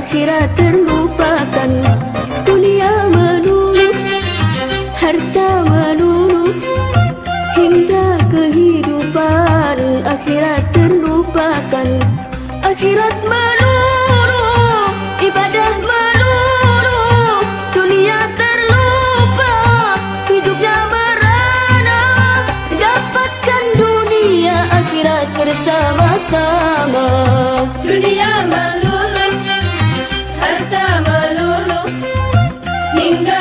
akhirat terlupakan. Dunia melulu, harta melulu Hingga kehidupan akhirat terlupakan. Akhirat melulu, ibadah melulu Dunia terlupa, hidupnya merana. Dapatkan dunia akhirat bersama-sama. Dunia melulu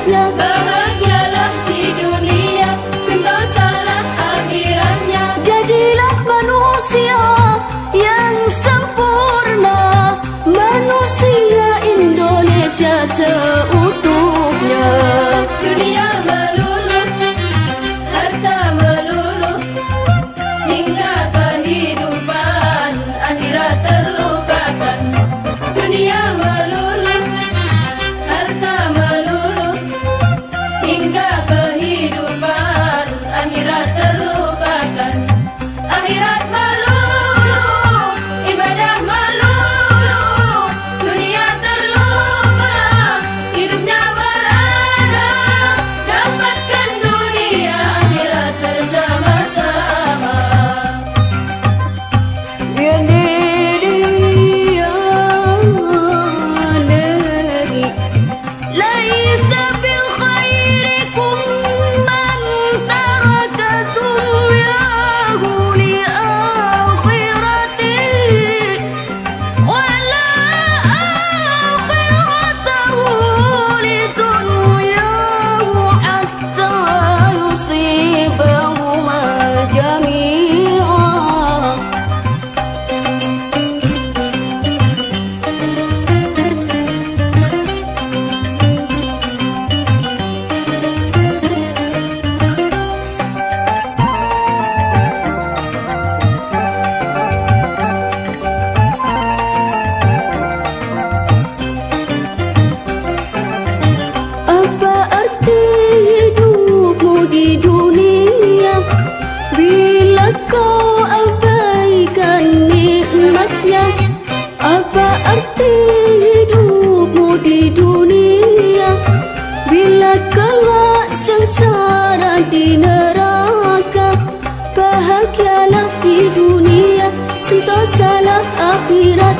bahagia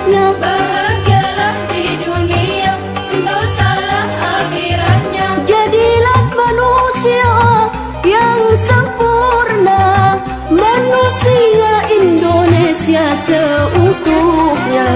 akhiratnya Bahagialah di dunia. Singgau salah akhiratnya. Jadilah manusia yang sempurna. Manusia Indonesia seutuhnya.